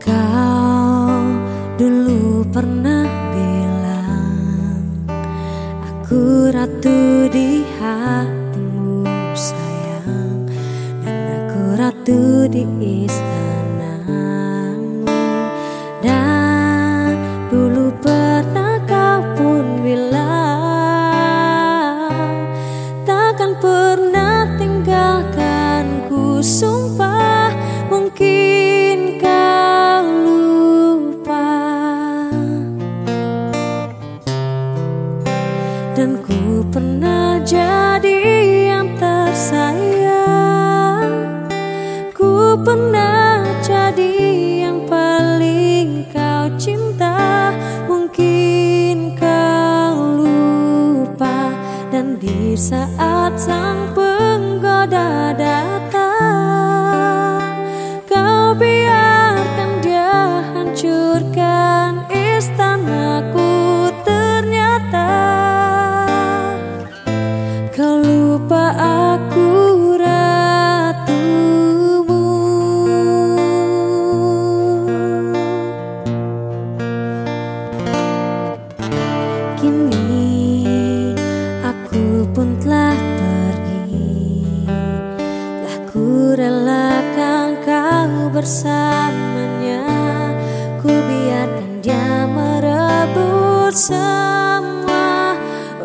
Kau dulu pernah bilang Aku ratu di hatimu sayang Dan aku ratu di istanamu saat sang penggoda datang. Kau biarkan dia hancurkan istanaku Ternyata. Kau lupa aku ratumu. Kini bersamanya Ku biarkan dia merebut semua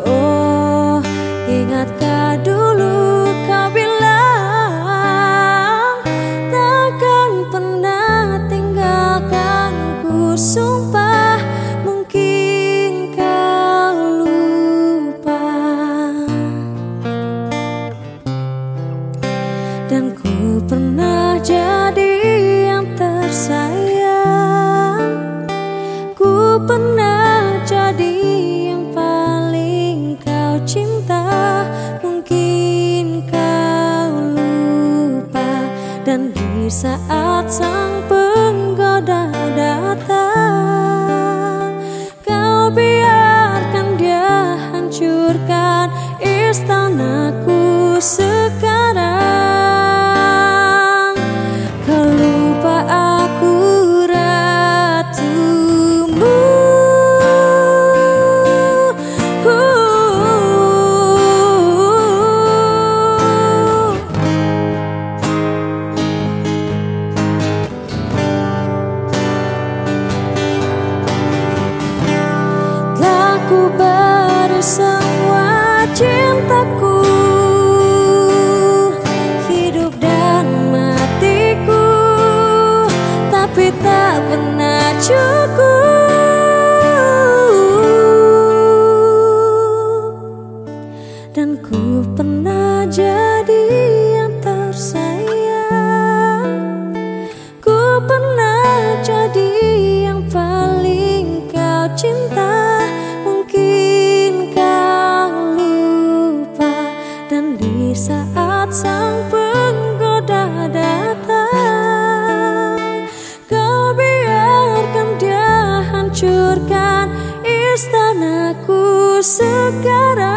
Oh ingatkah saat sang penggoda semua cintaku. Hidup dan matiku Tapi tak pernah cukup. Dan ku pernah jadi yang tersayang. Ku pernah jadi yang paling kau cinta sekarang